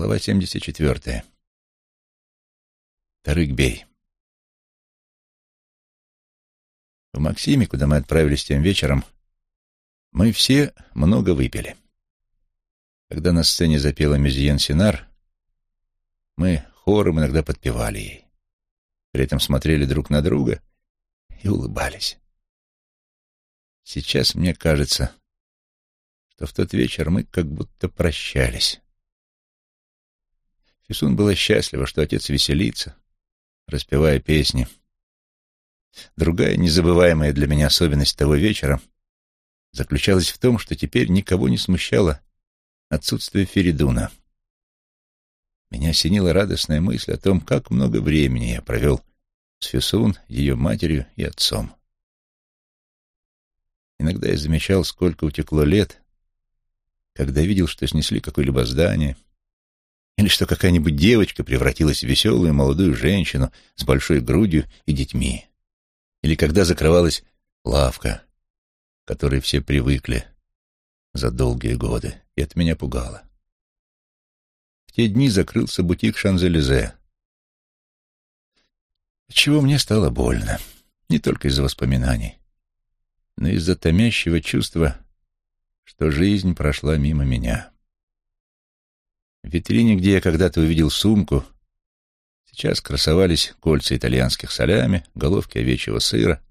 Глава 74. Тарык-бей. В Максиме, куда мы отправились тем вечером, мы все много выпили. Когда на сцене запела Мюзиен Синар, мы хором иногда подпевали ей. При этом смотрели друг на друга и улыбались. Сейчас мне кажется, что в тот вечер мы как будто прощались. Фисун была счастлива, что отец веселится, распевая песни. Другая незабываемая для меня особенность того вечера заключалась в том, что теперь никого не смущало отсутствие Феридуна. Меня осенила радостная мысль о том, как много времени я провел с Фисун, ее матерью и отцом. Иногда я замечал, сколько утекло лет, когда видел, что снесли какое-либо здание, или что какая-нибудь девочка превратилась в веселую молодую женщину с большой грудью и детьми, или когда закрывалась лавка, к которой все привыкли за долгие годы, и это меня пугало. В те дни закрылся бутик Шанзелизе, чего мне стало больно, не только из-за воспоминаний, но из-за томящего чувства, что жизнь прошла мимо меня. В витрине, где я когда-то увидел сумку, сейчас красовались кольца итальянских солями, головки овечьего сыра,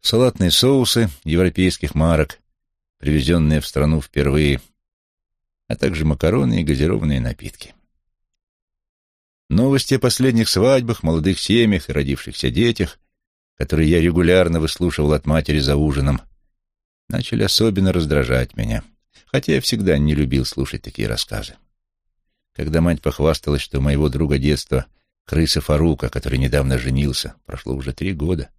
салатные соусы европейских марок, привезенные в страну впервые, а также макароны и газированные напитки. Новости о последних свадьбах, молодых семьях и родившихся детях, которые я регулярно выслушивал от матери за ужином, начали особенно раздражать меня, хотя я всегда не любил слушать такие рассказы. Когда мать похвасталась, что у моего друга детства, крыса Фарука, который недавно женился, прошло уже три года,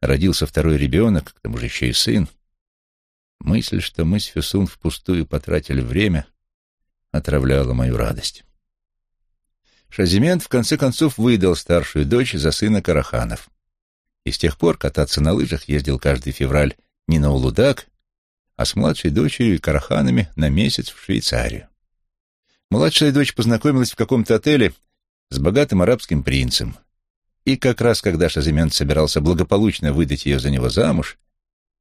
родился второй ребенок, к тому же еще и сын, мысль, что мы с Фюсун впустую потратили время, отравляла мою радость. Шазимент в конце концов выдал старшую дочь за сына Караханов. И с тех пор кататься на лыжах ездил каждый февраль не на Улудак, а с младшей дочерью и Караханами на месяц в Швейцарию. Младшая дочь познакомилась в каком-то отеле с богатым арабским принцем. И как раз когда Шазимент собирался благополучно выдать ее за него замуж,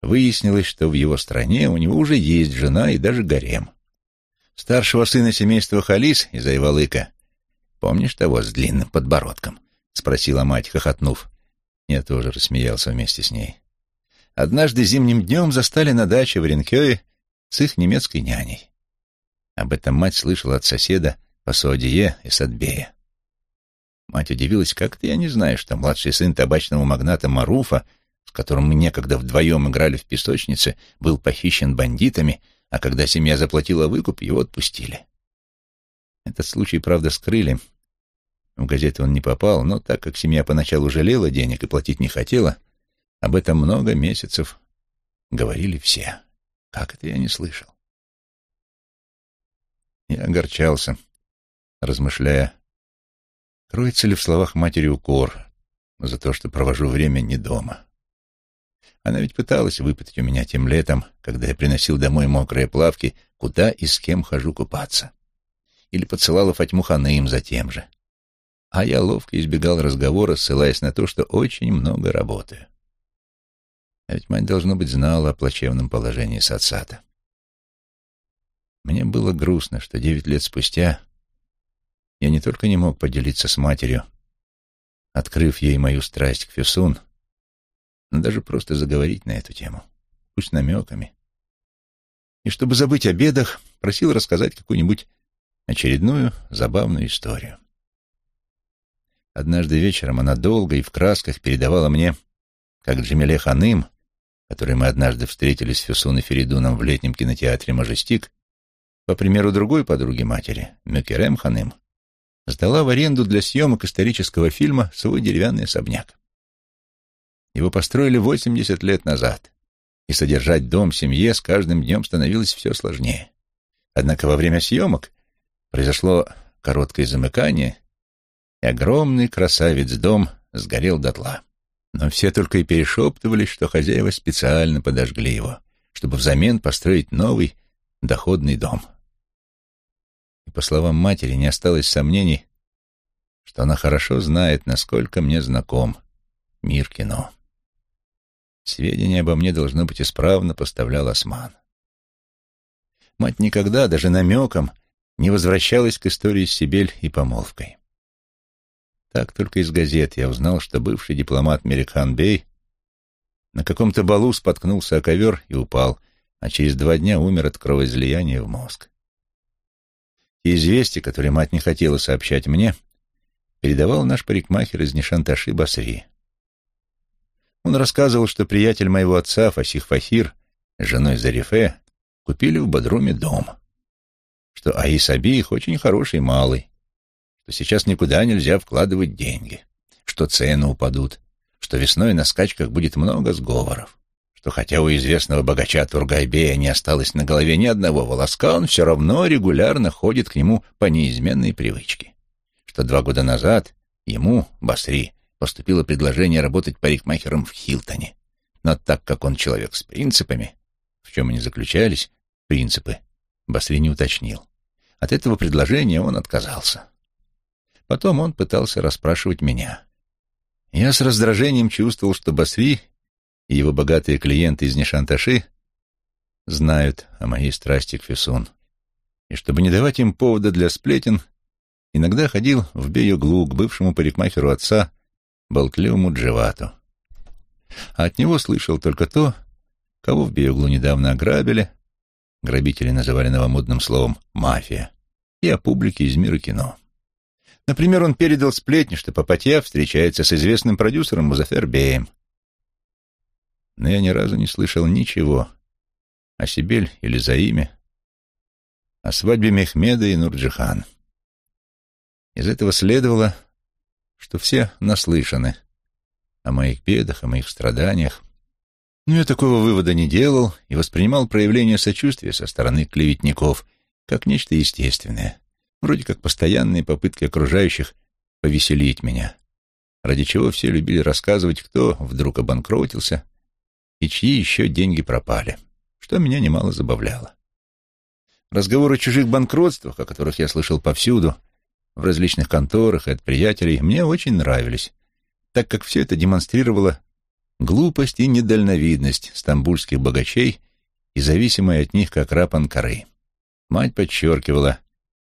выяснилось, что в его стране у него уже есть жена и даже гарем. Старшего сына семейства Халис из Айвалыка Помнишь того с длинным подбородком?» — спросила мать, хохотнув. Я тоже рассмеялся вместе с ней. Однажды зимним днем застали на даче в Ренкёе с их немецкой няней. Об этом мать слышала от соседа по Суадие и Садбея. Мать удивилась, как-то я не знаю, что младший сын табачного магната Маруфа, с которым мы некогда вдвоем играли в песочнице, был похищен бандитами, а когда семья заплатила выкуп, его отпустили. Этот случай, правда, скрыли. В газету он не попал, но так как семья поначалу жалела денег и платить не хотела, об этом много месяцев говорили все. Как это я не слышал? Я огорчался, размышляя, кроется ли в словах матери укор за то, что провожу время не дома. Она ведь пыталась выпытать у меня тем летом, когда я приносил домой мокрые плавки, куда и с кем хожу купаться или поцелала Фатьму Ханым за тем же. А я ловко избегал разговора, ссылаясь на то, что очень много работаю. А ведь мать, должно быть, знала о плачевном положении Сацата. Мне было грустно, что девять лет спустя я не только не мог поделиться с матерью, открыв ей мою страсть к Фюсун, но даже просто заговорить на эту тему, пусть намеками. И чтобы забыть о бедах, просил рассказать какую-нибудь очередную забавную историю. Однажды вечером она долго и в красках передавала мне, как Джамиле Ханым, которой мы однажды встретились с Фюсун и Феридуном в летнем кинотеатре «Мажестик», по примеру другой подруги матери, Мюкерем Ханым, сдала в аренду для съемок исторического фильма свой деревянный особняк. Его построили 80 лет назад, и содержать дом семье с каждым днем становилось все сложнее. Однако во время съемок Произошло короткое замыкание, и огромный красавец-дом сгорел дотла. Но все только и перешептывались, что хозяева специально подожгли его, чтобы взамен построить новый доходный дом. По словам матери, не осталось сомнений, что она хорошо знает, насколько мне знаком мир кино. Сведения обо мне, должно быть, исправно поставлял Осман. Мать никогда, даже намеком, не возвращалась к истории с Сибель и помолвкой. Так только из газет я узнал, что бывший дипломат Мерикхан Бей на каком-то балу споткнулся о ковер и упал, а через два дня умер от кровоизлияния в мозг. Те известия, которые мать не хотела сообщать мне, передавал наш парикмахер из Нишанташи Басри. Он рассказывал, что приятель моего отца, Фасих Фахир, с женой Зарифе, купили в Бодруме дом, что Аисаби их очень хороший малый, что сейчас никуда нельзя вкладывать деньги, что цены упадут, что весной на скачках будет много сговоров, что хотя у известного богача Тургайбея не осталось на голове ни одного волоска, он все равно регулярно ходит к нему по неизменной привычке, что два года назад ему, Басри, поступило предложение работать парикмахером в Хилтоне, но так как он человек с принципами, в чем они заключались, принципы, Басри не уточнил. От этого предложения он отказался. Потом он пытался расспрашивать меня. Я с раздражением чувствовал, что Басри и его богатые клиенты из Нишанташи знают о моей страсти к Фесун. И чтобы не давать им повода для сплетен, иногда ходил в Бейоглу к бывшему парикмахеру отца, болтливому Джевату. А от него слышал только то, кого в Бейоглу недавно ограбили, грабители называли новомодным словом «мафия», и о публике из мира кино. Например, он передал сплетни, что Папатья встречается с известным продюсером Музафер Беем. Но я ни разу не слышал ничего о Сибель или Заиме, о свадьбе Мехмеда и Нурджихан. Из этого следовало, что все наслышаны о моих бедах, о моих страданиях. Но я такого вывода не делал и воспринимал проявление сочувствия со стороны клеветников как нечто естественное вроде как постоянные попытки окружающих повеселить меня, ради чего все любили рассказывать, кто вдруг обанкротился и чьи еще деньги пропали, что меня немало забавляло. Разговоры о чужих банкротствах, о которых я слышал повсюду, в различных конторах и от приятелей, мне очень нравились, так как все это демонстрировало глупость и недальновидность стамбульских богачей и зависимые от них как раб Анкары. Мать подчеркивала,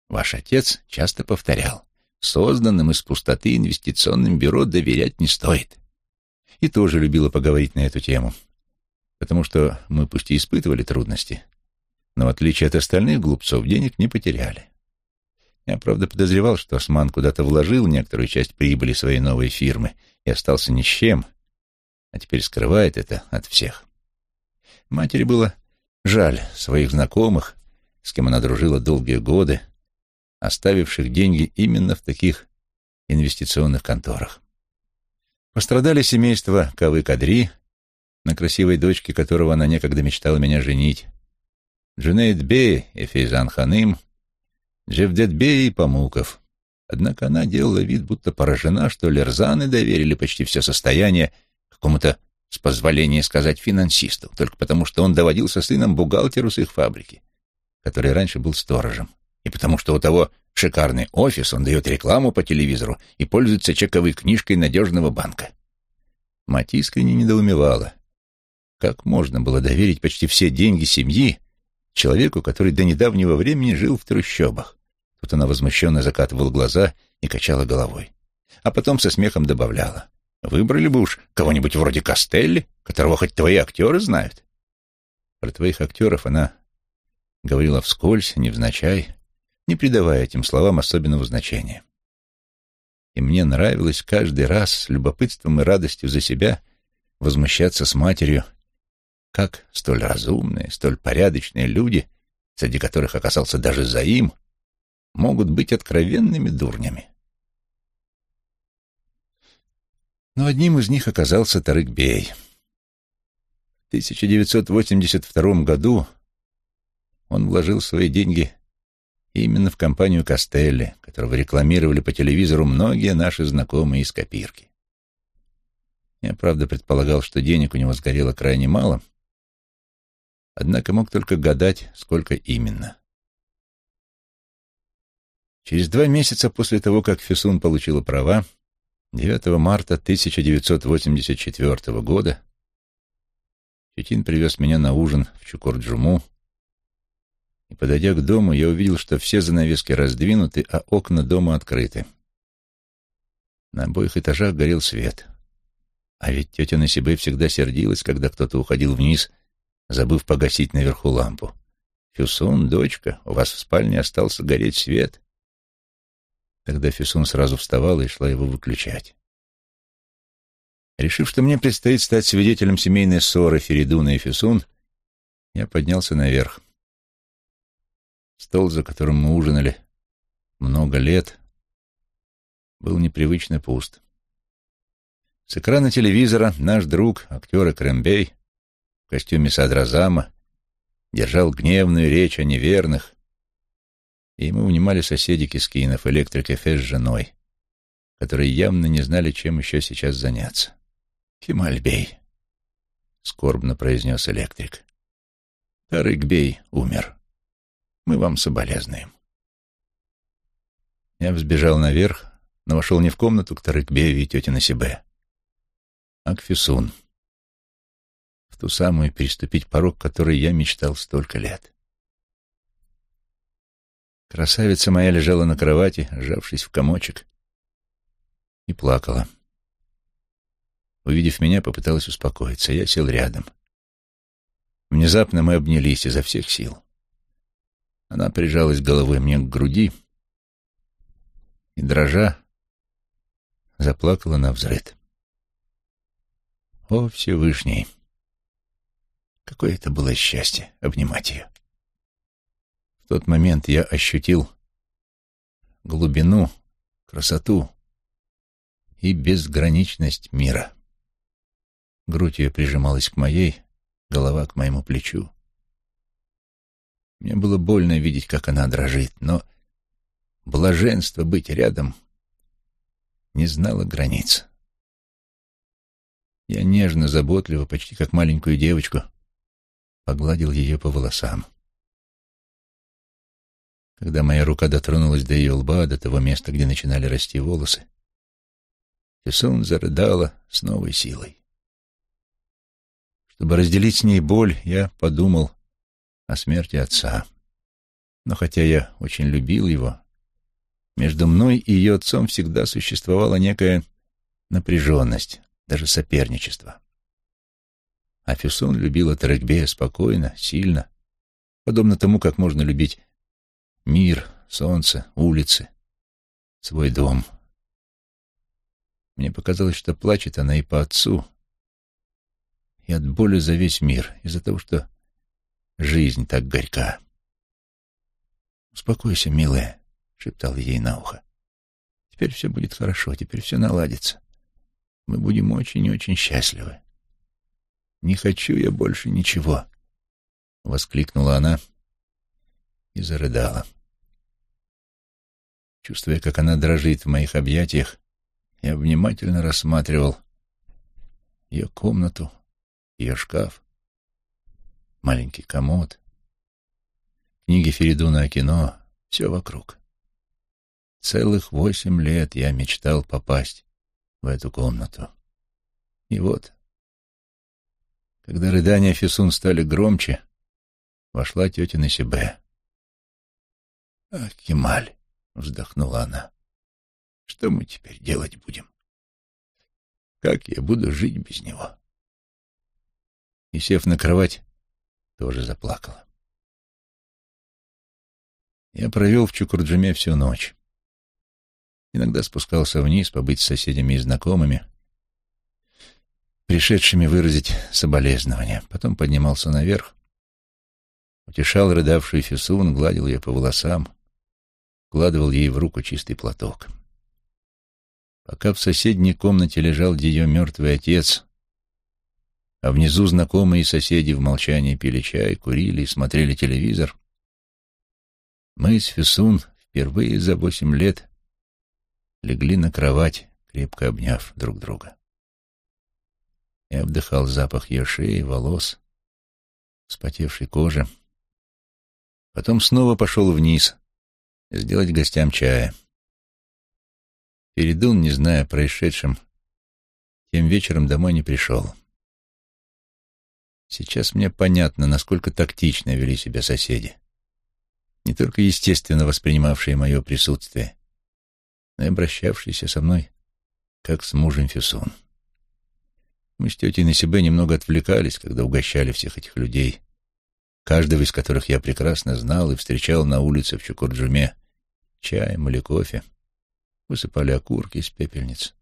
Ваш отец часто повторял, созданным из пустоты инвестиционным бюро доверять не стоит. И тоже любила поговорить на эту тему, потому что мы пусть и испытывали трудности, но в отличие от остальных глупцов денег не потеряли. Я, правда, подозревал, что Осман куда-то вложил некоторую часть прибыли своей новой фирмы и остался ни с чем, а теперь скрывает это от всех. Матери было жаль своих знакомых, с кем она дружила долгие годы, оставивших деньги именно в таких инвестиционных конторах. Пострадали семейства Кавы-Кадри, на красивой дочке которого она некогда мечтала меня женить, Джунейд Бей и Фейзан Ханым, Джевдет Бей и Памуков. Однако она делала вид, будто поражена, что Лерзаны доверили почти все состояние какому-то, с позволения сказать, финансисту, только потому что он доводился сыном бухгалтеру с их фабрики, который раньше был сторожем и потому что у того шикарный офис, он дает рекламу по телевизору и пользуется чековой книжкой надежного банка. Мать искренне недоумевала. Как можно было доверить почти все деньги семьи человеку, который до недавнего времени жил в трущобах? Тут она возмущенно закатывала глаза и качала головой. А потом со смехом добавляла. Выбрали бы уж кого-нибудь вроде Костелли, которого хоть твои актеры знают. Про твоих актеров она говорила вскользь, невзначай, не придавая этим словам особенного значения. И мне нравилось каждый раз с любопытством и радостью за себя возмущаться с матерью, как столь разумные, столь порядочные люди, среди которых оказался даже Заим, могут быть откровенными дурнями. Но одним из них оказался Тарык-бей. В 1982 году он вложил свои деньги Именно в компанию Костелли, которого рекламировали по телевизору многие наши знакомые из копирки. Я, правда, предполагал, что денег у него сгорело крайне мало, однако мог только гадать, сколько именно. Через два месяца после того, как Фисун получила права, 9 марта 1984 года Четин привез меня на ужин в Чукорджуму, и, подойдя к дому, я увидел, что все занавески раздвинуты, а окна дома открыты. На обоих этажах горел свет. А ведь тетя Насибе всегда сердилась, когда кто-то уходил вниз, забыв погасить наверху лампу. «Фюсун, дочка, у вас в спальне остался гореть свет». Тогда Фюсун сразу вставала и шла его выключать. Решив, что мне предстоит стать свидетелем семейной ссоры Феридуна и Фюсун, я поднялся наверх. Стол, за которым мы ужинали много лет, был непривычно пуст. С экрана телевизора наш друг, актер Экрем-бей, в костюме Садразама, держал гневную речь о неверных, и ему внимали соседи Кескинов, электрик Эфе с женой, которые явно не знали, чем еще сейчас заняться. «Кемаль-бей», — скорбно произнес электрик. «Тарык-бей умер. Мы вам соболезнуем». Я взбежал наверх, но вошел не в комнату к Тарыкбею и тете Насибе, а к Фисун, ту самую переступить порог, который я мечтал столько лет. Красавица моя лежала на кровати, сжавшись в комочек, и плакала. Увидев меня, попыталась успокоиться. Я сел рядом. Внезапно мы обнялись изо всех сил. Она прижалась головой мне к груди и, дрожа, заплакала на взрыд. О, Всевышний! Какое это было счастье обнимать ее. В тот момент я ощутил глубину, красоту и безграничность мира. Грудь ее прижималась к моей, голова к моему плечу. Мне было больно видеть, как она дрожит, но блаженство быть рядом не знало границ. Я нежно, заботливо, почти как маленькую девочку, погладил ее по волосам. Когда моя рука дотронулась до ее лба, до того места, где начинали расти волосы, Фессон зарыдала с новой силой. Чтобы разделить с ней боль, я подумал о смерти отца. Но хотя я очень любил его, между мной и ее отцом всегда существовала некая напряженность, даже соперничество. А Фюсон любила Тарекбея спокойно, сильно, подобно тому, как можно любить мир, солнце, улицы, свой дом. Мне показалось, что плачет она и по отцу, и от боли за весь мир, из-за того, что жизнь так горька. «Успокойся, милая», — шептал ей на ухо. «Теперь все будет хорошо, теперь все наладится. Мы будем очень-очень счастливы». «Не хочу я больше ничего», — воскликнула она и зарыдала. Чувствуя, как она дрожит в моих объятиях, я внимательно рассматривал ее комнату, ее шкаф, маленький комод, книги Феридуна о кино, все вокруг. Целых восемь лет я мечтал попасть в эту комнату. И вот, когда рыдания Фисун стали громче, вошла тетя Насибе. «Ах, Кемаль!» — вздохнула она. «Что мы теперь делать будем? Как я буду жить без него?» и, сев на кровать, тоже заплакала. Я провел в Чукурджуме всю ночь. Иногда спускался вниз побыть с соседями и знакомыми, пришедшими выразить соболезнования. Потом поднимался наверх, утешал рыдавшую Фисун, гладил ее по волосам, вкладывал ей в руку чистый платок. Пока в соседней комнате лежал ее мертвый отец, а внизу знакомые соседи в молчании пили чай, курили и смотрели телевизор, мы с Фисун впервые за восемь лет легли на кровать, крепко обняв друг друга. Я вдыхал запах ее шеи, волос, вспотевшей кожи. Потом снова пошел вниз, сделать гостям чая. Передун, не зная о происшедшем, тем вечером домой не пришел. Сейчас мне понятно, насколько тактично вели себя соседи. Не только естественно воспринимавшие мое присутствие, но и обращавшиеся со мной, как с мужем Фюсун. Мы с тетей на себе немного отвлекались, когда угощали всех этих людей, каждого из которых я прекрасно знал и встречал на улице в Чукурджуме, чаем или кофе, высыпали окурки из пепельниц,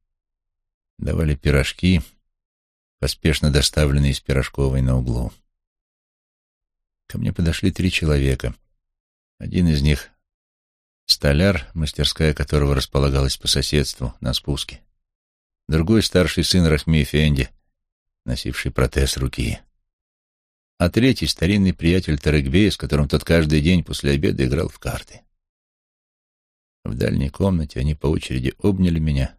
давали пирожки, поспешно доставленные из пирожковой на углу. Ко мне подошли три человека. Один из них — столяр, мастерская которого располагалась по соседству, на спуске. Другой — старший сын Рахми Фенди, носивший протез руки. А третий — старинный приятель Тарекбея, с которым тот каждый день после обеда играл в карты. В дальней комнате они по очереди обняли меня,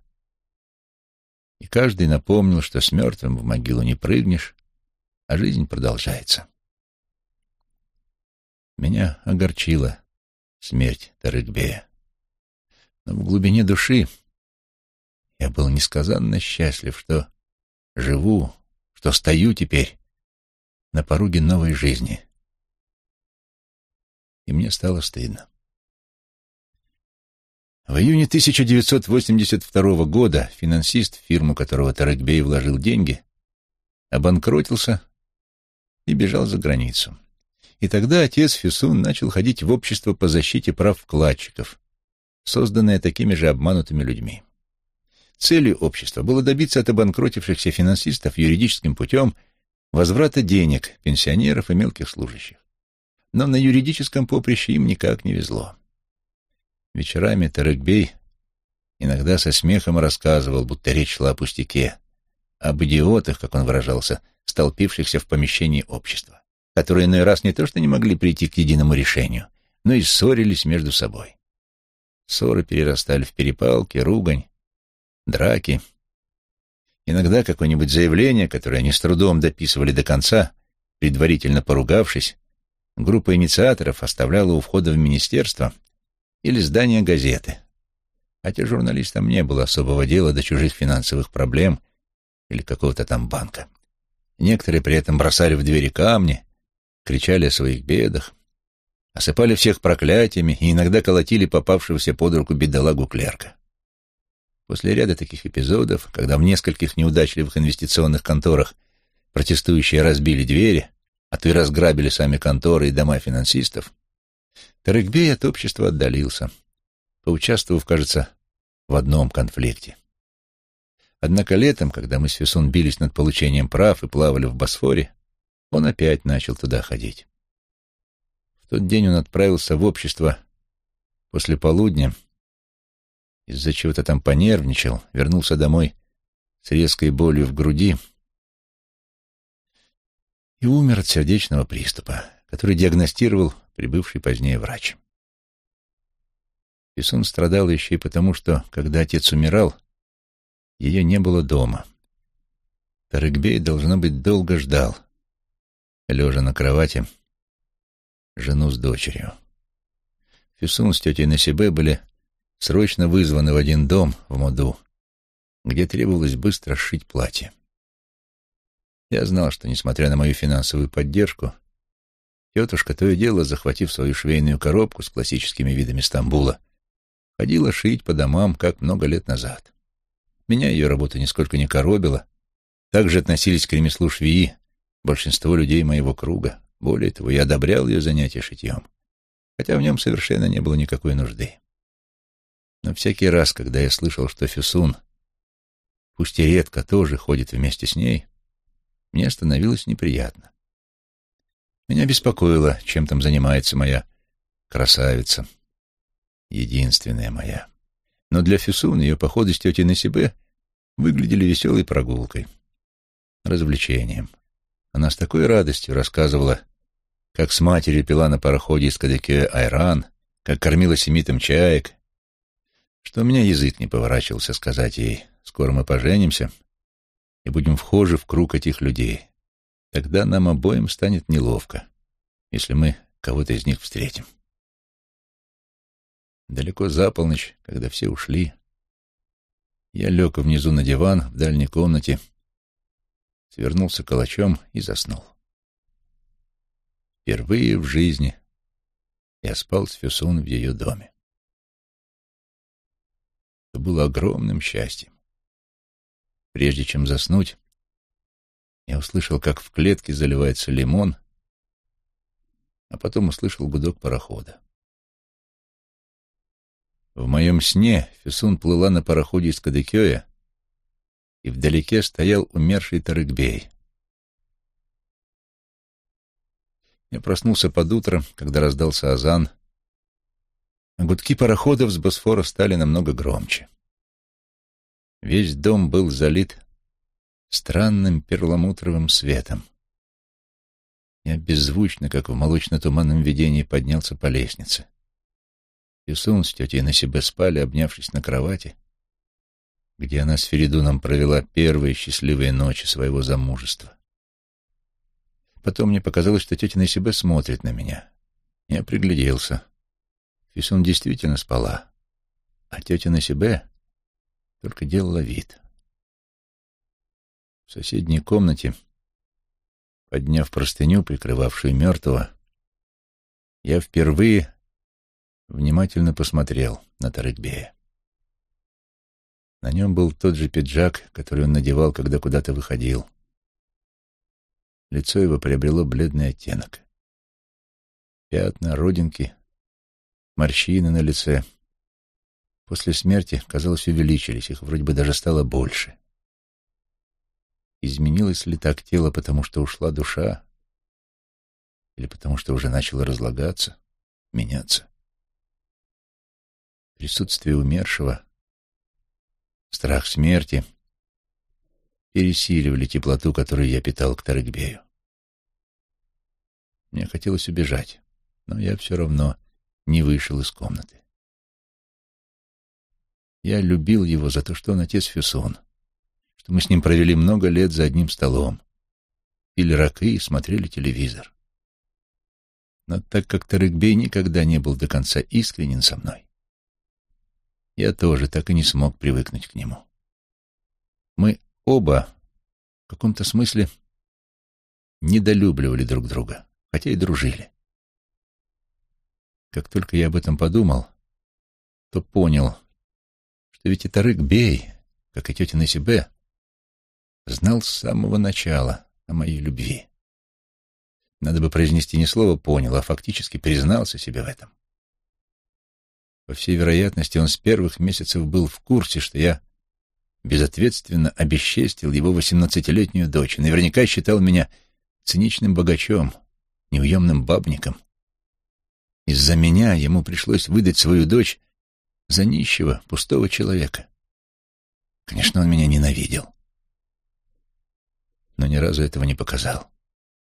и каждый напомнил, что с мертвым в могилу не прыгнешь, а жизнь продолжается. Меня огорчила смерть Тарыкбея. Но в глубине души я был несказанно счастлив, что живу что стою теперь на пороге новой жизни. И мне стало стыдно. В июне 1982 года финансист, фирму которого Таракбей вложил деньги, обанкротился и бежал за границу. И тогда отец Фюсун начал ходить в общество по защите прав вкладчиков, созданное такими же обманутыми людьми. Целью общества было добиться от обанкротившихся финансистов юридическим путем возврата денег пенсионеров и мелких служащих. Но на юридическом поприще им никак не везло. Вечерами Тарыкбей иногда со смехом рассказывал, будто речь шла о пустяке, об идиотах, как он выражался, столпившихся в помещении общества, которые иной раз не то что не могли прийти к единому решению, но и ссорились между собой. Ссоры перерастали в перепалки, ругань, драки. Иногда какое-нибудь заявление, которое они с трудом дописывали до конца, предварительно поругавшись, группа инициаторов оставляла у входа в министерство или здание газеты. Хотя журналистам не было особого дела до чужих финансовых проблем или какого-то там банка. Некоторые при этом бросали в двери камни, кричали о своих бедах, осыпали всех проклятиями и иногда колотили попавшегося под руку бедолагу клерка. После ряда таких эпизодов, когда в нескольких неудачливых инвестиционных конторах протестующие разбили двери, а то и разграбили сами конторы и дома финансистов, Тарыкбей от общества отдалился, поучаствовав, кажется, в одном конфликте. Однако летом, когда мы с Фесун бились над получением прав и плавали в Босфоре, он опять начал туда ходить. В тот день он отправился в общество после полудня из-за чего-то там понервничал, вернулся домой с резкой болью в груди и умер от сердечного приступа, который диагностировал прибывший позднее врач. Писун страдал еще и потому, что, когда отец умирал, ее не было дома. Тарыкбей, должно быть, долго ждал, лежа на кровати, жену с дочерью. Фисун с тетей Насибе были срочно вызваны в один дом в Моду, где требовалось быстро сшить платье. Я знал, что, несмотря на мою финансовую поддержку, тетушка, то и дело, захватив свою швейную коробку с классическими видами Стамбула, ходила шить по домам, как много лет назад. Меня ее работа нисколько не коробила. Также относились к ремеслу швеи большинство людей моего круга. Более того, я одобрял ее занятия шитьем, хотя в нем совершенно не было никакой нужды. Но всякий раз, когда я слышал, что Фюсун, пусть и редко, тоже ходит вместе с ней, мне становилось неприятно. Меня беспокоило, чем там занимается моя красавица, единственная моя. Но для Фюсун ее походы с тетей на себе выглядели веселой прогулкой, развлечением. Она с такой радостью рассказывала, как с матерью пила на пароходе из Кадекея айран, как кормила семитом чаек, что у меня язык не поворачивался сказать ей, скоро мы поженимся и будем вхожи в круг этих людей. Тогда нам обоим станет неловко, если мы кого-то из них встретим. Далеко за полночь, когда все ушли, я лег внизу на диван в дальней комнате, свернулся калачом и заснул. Впервые в жизни я спал с Фюсун в ее доме. Было огромным счастьем. Прежде чем заснуть, я услышал, как в клетке заливается лимон, а потом услышал гудок парохода. В моем сне Фесун плыла на пароходе из Кадыкёя, и вдалеке стоял умерший Тарыгбей. Я проснулся под утро, когда раздался азан, гудки пароходов с Босфора стали намного громче. Весь дом был залит странным перламутровым светом. Я беззвучно, как в молочно-туманном видении, поднялся по лестнице. Юсун с тетей на себе спали, обнявшись на кровати, где она с Феридуном провела первые счастливые ночи своего замужества. Потом мне показалось, что тетя на себе смотрит на меня. Я пригляделся. Фисун действительно спала, а тетя на себе только делала вид. В соседней комнате, подняв простыню, прикрывавшую мертвого, я впервые внимательно посмотрел на Тарыкбея. На нем был тот же пиджак, который он надевал, когда куда-то выходил. Лицо его приобрело бледный оттенок. Пятна, родинки, морщины на лице. После смерти, казалось, увеличились, их вроде бы даже стало больше. Изменилось ли так тело, потому что ушла душа? Или потому что уже начало разлагаться, меняться? Присутствие умершего, страх смерти пересиливали теплоту, которую я питал к Тарыгбею. Мне хотелось убежать, но я все равно не вышел из комнаты. Я любил его за то, что он отец Фюсон что мы с ним провели много лет за одним столом, пили ракы и смотрели телевизор. Но так как Тарыкбей никогда не был до конца искренен со мной, я тоже так и не смог привыкнуть к нему. Мы оба в каком-то смысле недолюбливали друг друга, хотя и дружили. Как только я об этом подумал, то понял, ведь и Тарык Бей, как и тетя Насибе, знал с самого начала о моей любви. Надо бы произнести не слово «понял», а фактически признался себе в этом. По всей вероятности, он с первых месяцев был в курсе, что я безответственно обесчестил его восемнадцатилетнюю дочь наверняка считал меня циничным богачом, неуемным бабником. Из-за меня ему пришлось выдать свою дочь за нищего, пустого человека. Конечно, он меня ненавидел но ни разу этого не показал.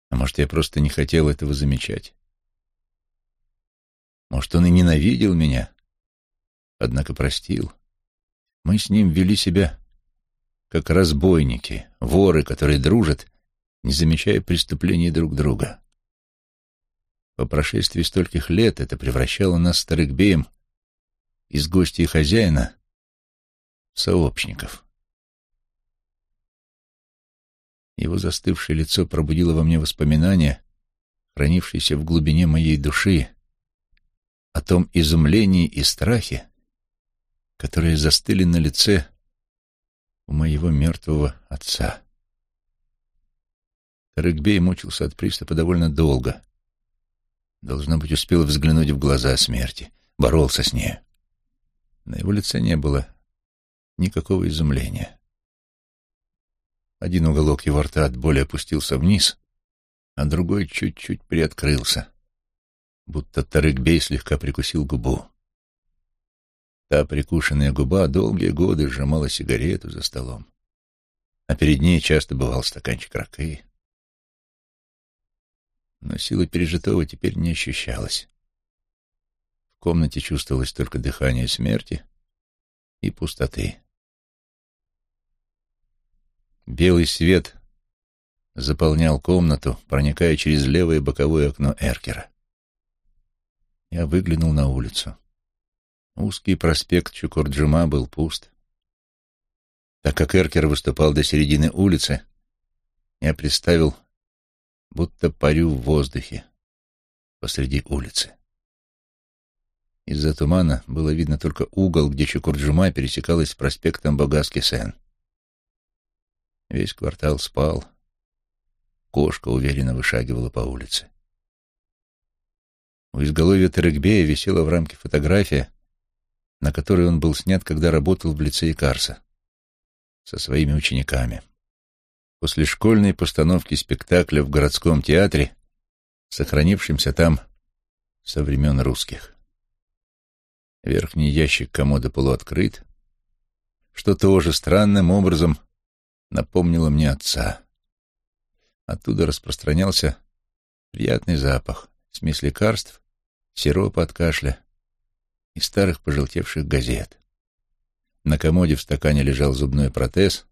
А может, я просто не хотел этого замечать. Может, он и ненавидел меня, однако простил. Мы с ним вели себя как разбойники, воры, которые дружат, не замечая преступлений друг друга. По прошествии стольких лет это превращало нас с Тарыкбеем из гостей хозяина сообщников. Его застывшее лицо пробудило во мне воспоминания, хранившиеся в глубине моей души, о том изумлении и страхе, которые застыли на лице у моего мертвого отца. Тарыкбей мучился от приступа довольно долго. Должно быть, успел взглянуть в глаза смерти, боролся с ней. На его лице не было никакого изумления. Один уголок его рта от боли опустился вниз, а другой чуть-чуть приоткрылся, будто Тарык-бей слегка прикусил губу. Та прикушенная губа долгие годы сжимала сигарету за столом, а перед ней часто бывал стаканчик ракы. Но сила пережитого теперь не ощущалась. В комнате чувствовалось только дыхание смерти и пустоты. Белый свет заполнял комнату, проникая через левое боковое окно Эркера. Я выглянул на улицу. Узкий проспект Чукурджума был пуст. Так как Эркер выступал до середины улицы, я представил, будто парю в воздухе посреди улицы. Из-за тумана было видно только угол, где Чукурджума пересекалась с проспектом Богаски-Сен. Весь квартал спал. Кошка уверенно вышагивала по улице. У изголовья Терекбея висела в рамке фотография, на которой он был снят, когда работал в лицее Карса со своими учениками. После школьной постановки спектакля в городском театре, сохранившемся там со времен русских. Верхний ящик комода полуоткрыт, что тоже странным образом напомнило мне отца. Оттуда распространялся приятный запах, смесь лекарств, сиропа от кашля и старых пожелтевших газет. На комоде в стакане лежал зубной протез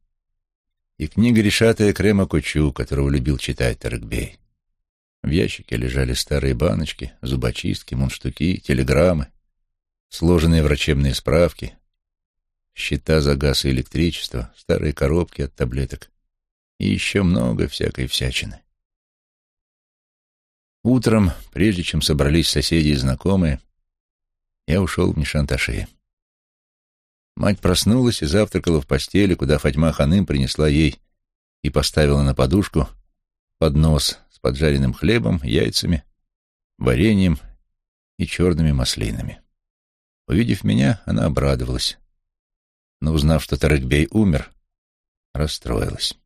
и книга решатая Крема Кучу, которого любил читать Тарыкбей. В ящике лежали старые баночки, зубочистки, мундштуки, телеграммы, сложенные врачебные справки, счета за газ и электричество, старые коробки от таблеток и еще много всякой всячины. Утром, прежде чем собрались соседи и знакомые, я ушел в Нишанташи. Мать проснулась и завтракала в постели, куда Фатьма Ханым принесла ей и поставила на подушку поднос с поджаренным хлебом, яйцами, вареньем и черными маслинами. Увидев меня, она обрадовалась, но, узнав, что Тарыкбей умер, расстроилась.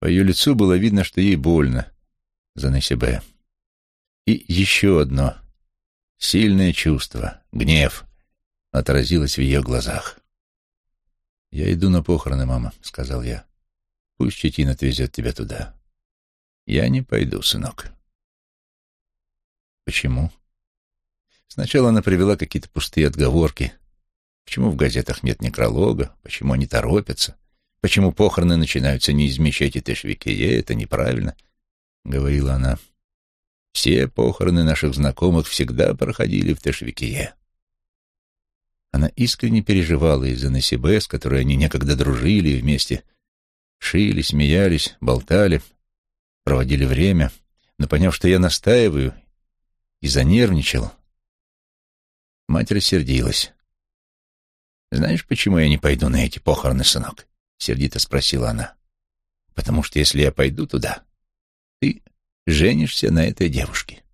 По ее лицу было видно, что ей больно за Насибе. И еще одно сильное чувство, гнев, отразилось в ее глазах. «Я иду на похороны, мама», — сказал я. «Пусть Четин отвезет тебя туда». «Я не пойду, сынок». «Почему?» Сначала она привела какие-то пустые отговорки. Почему в газетах нет некролога? Почему они торопятся? Почему похороны начинаются не из мечети Тешвикие? Это неправильно, — говорила она. Все похороны наших знакомых всегда проходили в Тешвикие. Она искренне переживала из-за Насибе, с которой они некогда дружили и вместе шили, смеялись, болтали, проводили время, но, поняв, что я настаиваю, и занервничал, Мать рассердилась. «Знаешь, почему я не пойду на эти похороны, сынок?» — сердито спросила она. «Потому что если я пойду туда, ты женишься на этой девушке».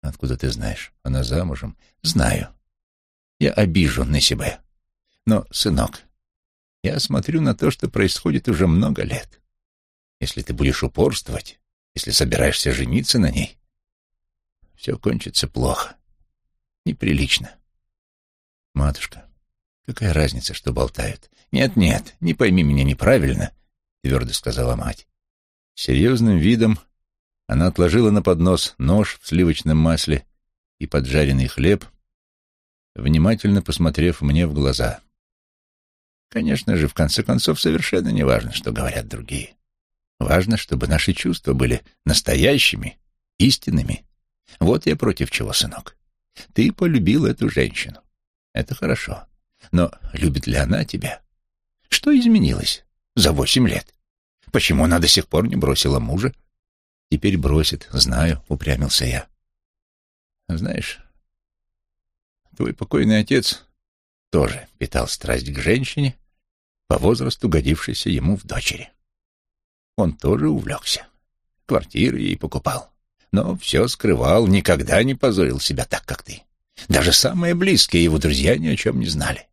«Откуда ты знаешь? Она замужем?» «Знаю. Я обижен на себя. Но, сынок, я смотрю на то, что происходит уже много лет. Если ты будешь упорствовать, если собираешься жениться на ней, все кончится плохо неприлично. Матушка, какая разница, что болтают? Нет-нет, не пойми меня неправильно, твердо сказала мать. Серьезным видом она отложила на поднос нож в сливочном масле и поджаренный хлеб, внимательно посмотрев мне в глаза. Конечно же, в конце концов, совершенно не важно, что говорят другие. Важно, чтобы наши чувства были настоящими, истинными. Вот я против чего, сынок. Ты полюбил эту женщину. Это хорошо. Но любит ли она тебя? Что изменилось за восемь лет? Почему она до сих пор не бросила мужа? Теперь бросит, знаю, упрямился я. Знаешь, твой покойный отец тоже питал страсть к женщине, по возрасту годившейся ему в дочери. Он тоже увлекся. Квартиру ей покупал но все скрывал, никогда не позорил себя так, как ты. Даже самые близкие его друзья ни о чем не знали.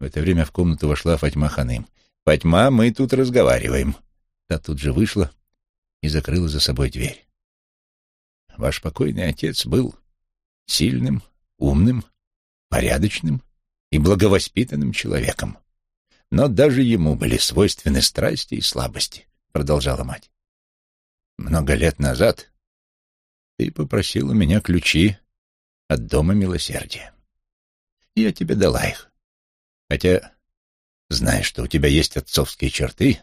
В это время в комнату вошла Фатьма Ханым. «Фатьма, мы тут разговариваем». Та тут же вышла и закрыла за собой дверь. «Ваш покойный отец был сильным, умным, порядочным и благовоспитанным человеком. Но даже ему были свойственны страсти и слабости», — продолжала мать. «Много лет назад ты попросил у меня ключи от Дома Милосердия. Я тебе дала их. Хотя, зная, что у тебя есть отцовские черты,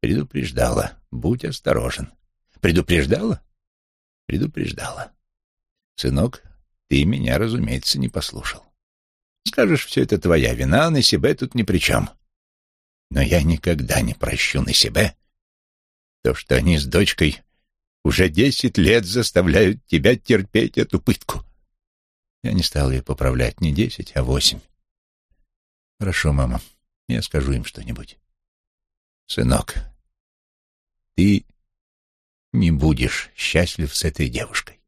предупреждала, будь осторожен. Предупреждала? Предупреждала. Сынок, ты меня, разумеется, не послушал. скажешь, все это твоя вина, на себе тут ни при чем. Но я никогда не прощу на себе то, что они с дочкой уже десять лет заставляют тебя терпеть эту пытку. Я не стал ее поправлять не десять, а восемь. Хорошо, мама, я скажу им что-нибудь. Сынок, ты не будешь счастлив с этой девушкой.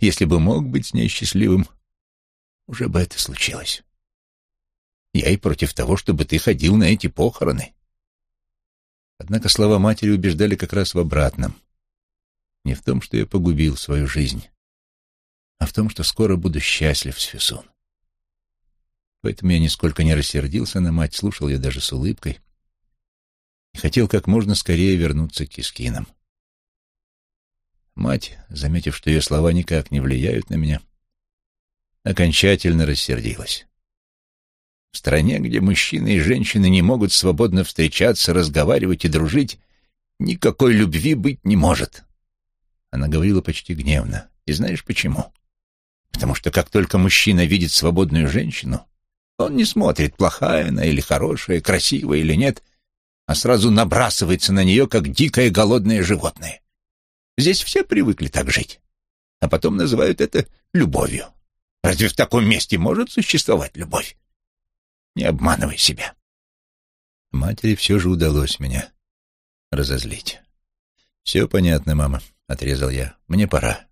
Если бы мог быть с ней счастливым, уже бы это случилось. Я и против того, чтобы ты ходил на эти похороны. Однако слова матери убеждали как раз в обратном. Не в том, что я погубил свою жизнь, а в том, что скоро буду счастлив с Фюсун. Поэтому я нисколько не рассердился на мать, слушал ее даже с улыбкой и хотел как можно скорее вернуться к Кискинам. Мать, заметив, что ее слова никак не влияют на меня, окончательно рассердилась. В стране, где мужчины и женщины не могут свободно встречаться, разговаривать и дружить, никакой любви быть не может. Она говорила почти гневно. И знаешь почему? Потому что как только мужчина видит свободную женщину, он не смотрит, плохая она или хорошая, красивая или нет, а сразу набрасывается на нее, как дикое голодное животное. Здесь все привыкли так жить, а потом называют это любовью. Разве в таком месте может существовать любовь? Не обманывай себя. Матери все же удалось меня разозлить. «Все понятно, мама», — отрезал я. «Мне пора».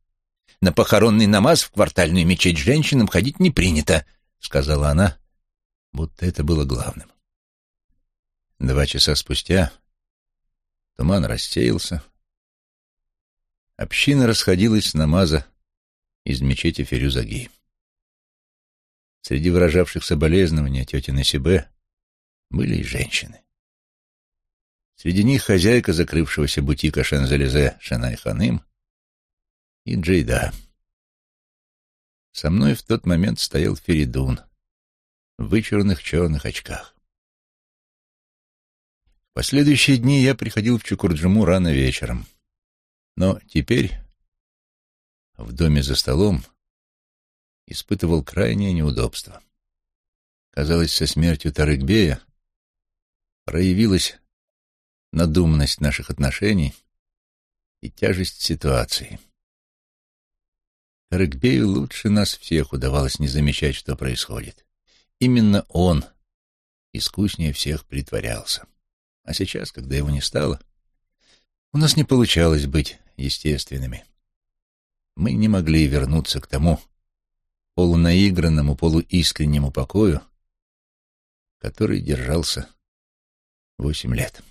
«На похоронный намаз в квартальную мечеть женщинам ходить не принято», — сказала она, будто это было главным. Два часа спустя туман рассеялся. Община расходилась с намаза из мечети Ферюзаги. Среди выражавших соболезнования тети Насибе были и женщины. Среди них хозяйка закрывшегося бутика Шензелезе Шанай Ханым и Джейда. Со мной в тот момент стоял Феридун в вычурных черных очках. В последующие дни я приходил в Чукурджуму рано вечером, но теперь в доме за столом испытывал крайнее неудобство. Казалось, со смертью Тарыкбея проявилась надуманность наших отношений и тяжесть ситуации. Тарыкбею лучше нас всех удавалось не замечать, что происходит. Именно он искуснее всех притворялся. А сейчас, когда его не стало, у нас не получалось быть естественными. Мы не могли вернуться к тому, полунаигранному, полуискреннему покою, который держался восемь лет.